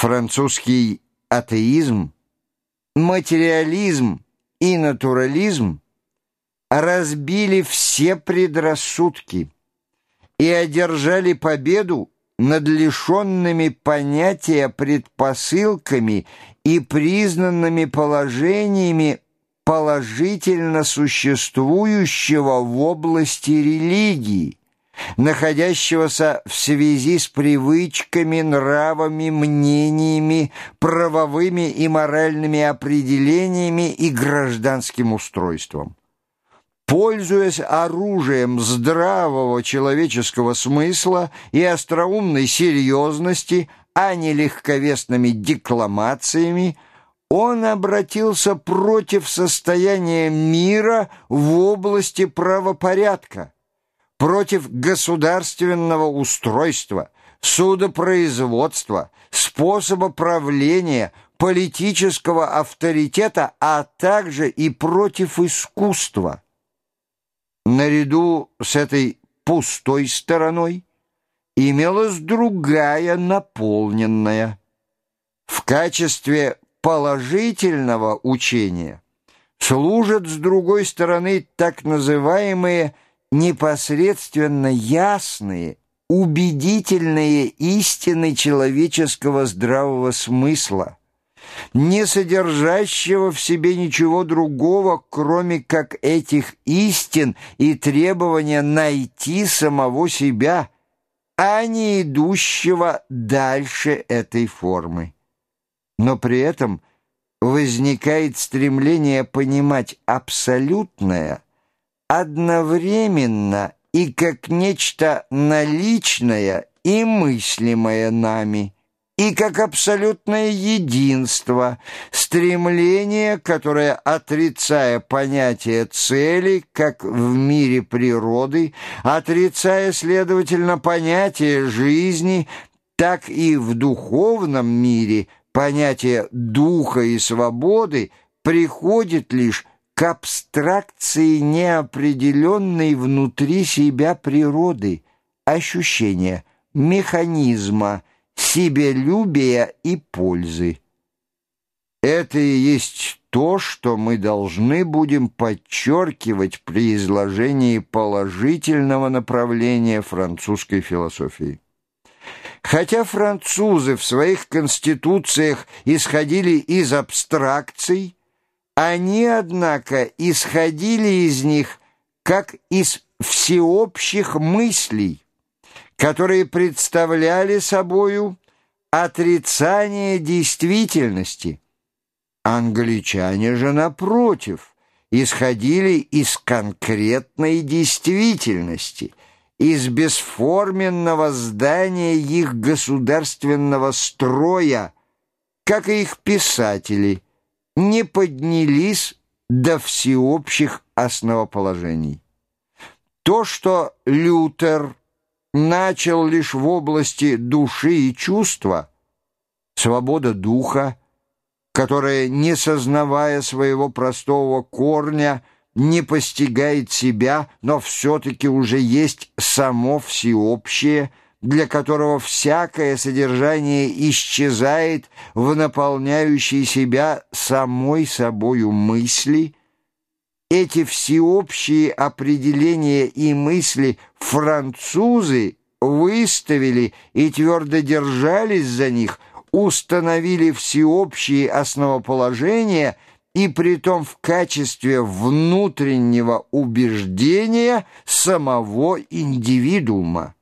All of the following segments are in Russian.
Французский атеизм, материализм и натурализм разбили все предрассудки и одержали победу над лишенными понятия предпосылками и признанными положениями положительно существующего в области религии, находящегося в связи с привычками, нравами, мнениями, правовыми и моральными определениями и гражданским устройством. Пользуясь оружием здравого человеческого смысла и остроумной серьезности, а не легковесными декламациями, он обратился против состояния мира в области правопорядка, против государственного устройства, судопроизводства, способа правления, политического авторитета, а также и против искусства. Наряду с этой пустой стороной имелась другая наполненная. В качестве положительного учения служат с другой стороны так называемые непосредственно ясные, убедительные истины человеческого здравого смысла, не содержащего в себе ничего другого, кроме как этих истин и требования найти самого себя, а не идущего дальше этой формы. Но при этом возникает стремление понимать абсолютное одновременно и как нечто наличное и мыслимое нами, и как абсолютное единство, стремление, которое, отрицая понятие цели, как в мире природы, отрицая, следовательно, понятие жизни, так и в духовном мире – понятие духа и свободы приходит лишь к абстракции неопределенной внутри себя природы, ощущения, механизма, себелюбия и пользы. Это и есть то, что мы должны будем подчеркивать при изложении положительного направления французской философии. Хотя французы в своих конституциях исходили из абстракций, они, однако, исходили из них как из всеобщих мыслей, которые представляли собою отрицание действительности. Англичане же, напротив, исходили из конкретной действительности – из бесформенного здания их государственного строя, как и их писатели, не поднялись до всеобщих основоположений. То, что Лютер начал лишь в области души и чувства, свобода духа, которая, не сознавая своего простого корня, не постигает себя, но все-таки уже есть само всеобщее, для которого всякое содержание исчезает в наполняющей себя самой собою мысли, эти всеобщие определения и мысли французы выставили и твердо держались за них, установили всеобщие основоположения – и притом в качестве внутреннего убеждения самого индивидуума.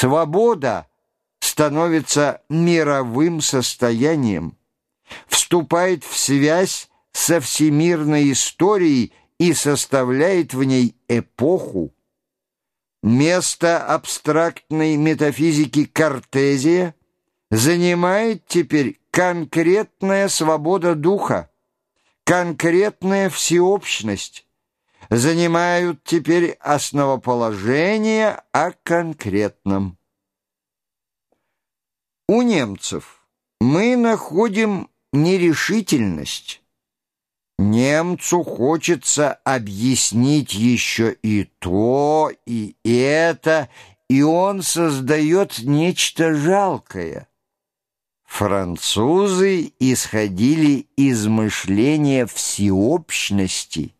Свобода становится мировым состоянием, вступает в связь со всемирной историей и составляет в ней эпоху. Место абстрактной метафизики Картезия занимает теперь конкретная свобода духа, конкретная всеобщность занимают теперь основоположение о конкретном. У немцев мы находим нерешительность. Немцу хочется объяснить еще и то, и это, и он создает нечто жалкое. Французы исходили из мышления всеобщности.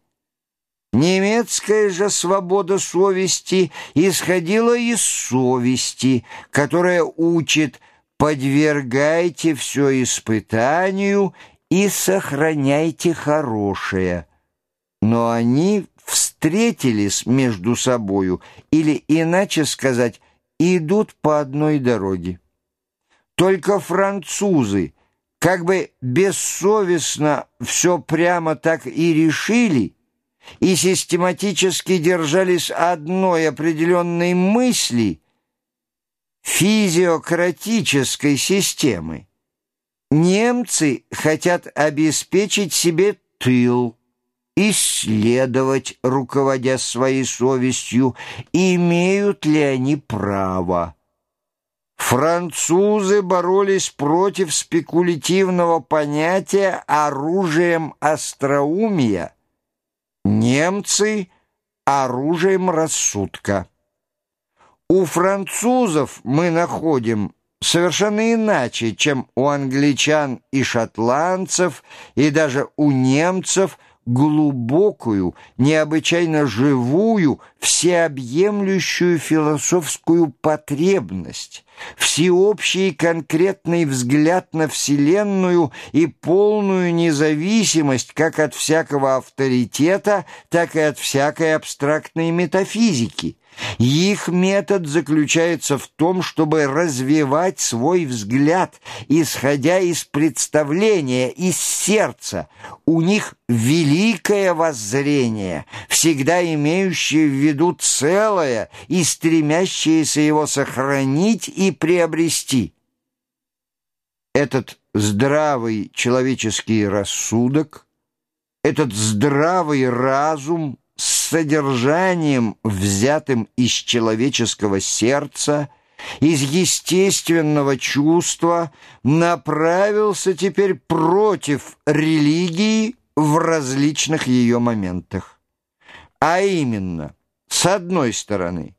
Немецкая же свобода совести исходила из совести, которая учит «подвергайте все испытанию и сохраняйте хорошее». Но они встретились между собою, или, иначе сказать, идут по одной дороге. Только французы как бы бессовестно все прямо так и решили и систематически держались одной определенной мысли физиократической системы. Немцы хотят обеспечить себе тыл, исследовать, руководя своей совестью, имеют ли они право. Французы боролись против спекулятивного понятия оружием остроумия, немцы — оружием рассудка. У французов мы находим совершенно иначе, чем у англичан и шотландцев, и даже у немцев – глубокую, необычайно живую, всеобъемлющую философскую потребность, всеобщий конкретный взгляд на Вселенную и полную независимость как от всякого авторитета, так и от всякой абстрактной метафизики. Их метод заключается в том, чтобы развивать свой взгляд, исходя из представления, из сердца. У них великое воззрение, всегда имеющее в виду целое и стремящееся его сохранить и приобрести. Этот здравый человеческий рассудок, этот здравый разум – содержанием, взятым из человеческого сердца, из естественного чувства, направился теперь против религии в различных ее моментах. А именно, с одной стороны,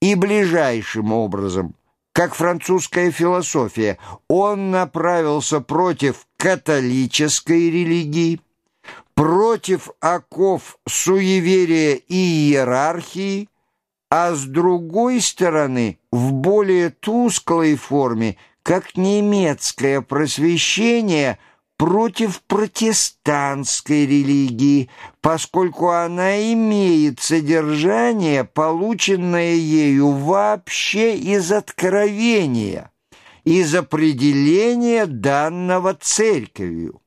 и ближайшим образом, как французская философия, он направился против католической религии, против оков суеверия и иерархии, а с другой стороны, в более тусклой форме, как немецкое просвещение против протестантской религии, поскольку она имеет содержание, полученное ею вообще из откровения, из определения данного церковью.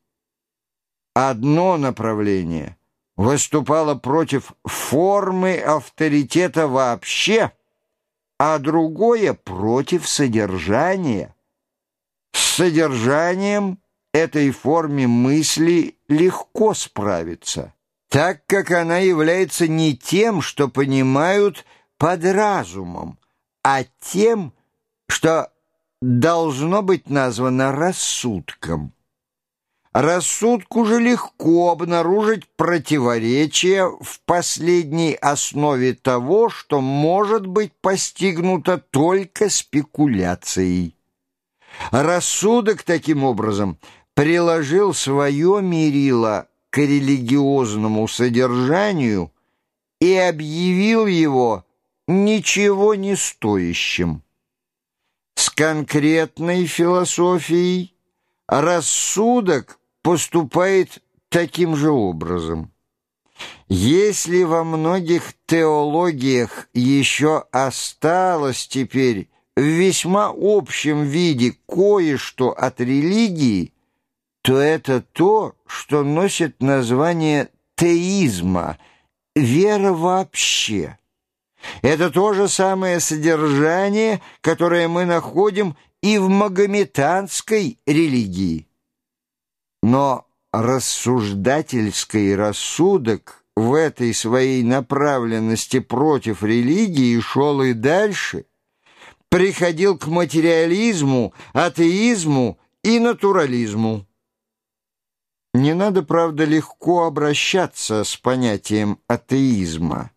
Одно направление выступало против формы авторитета вообще, а другое против содержания. С содержанием этой форме мысли легко справиться, так как она является не тем, что понимают под разумом, а тем, что должно быть названо рассудком. Рассудку же легко обнаружить противоречие в последней основе того, что может быть постигнуто только спекуляцией. Рассудок, таким образом, приложил свое мерило к религиозному содержанию и объявил его ничего не стоящим. С конкретной философией рассудок поступает таким же образом. Если во многих теологиях еще осталось теперь в весьма общем виде кое-что от религии, то это то, что носит название теизма, вера вообще. Это то же самое содержание, которое мы находим и в магометанской религии. Но рассуждательский рассудок в этой своей направленности против религии шел и дальше, приходил к материализму, атеизму и натурализму. Не надо, правда, легко обращаться с понятием атеизма,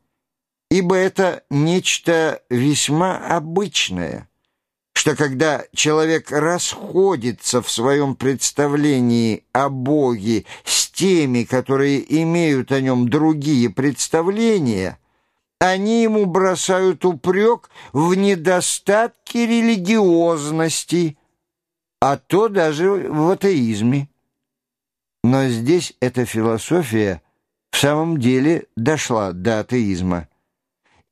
ибо это нечто весьма обычное – что когда человек расходится в своем представлении о Боге с теми, которые имеют о нем другие представления, они ему бросают упрек в недостатке религиозности, а то даже в атеизме. Но здесь эта философия в самом деле дошла до атеизма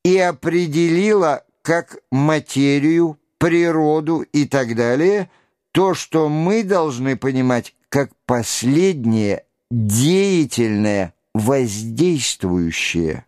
и определила как материю, природу и так далее то, что мы должны понимать как последнее, деятельное, воздействующее.